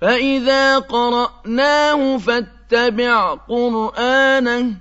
فإذا قرأناه فاتبع قرآنه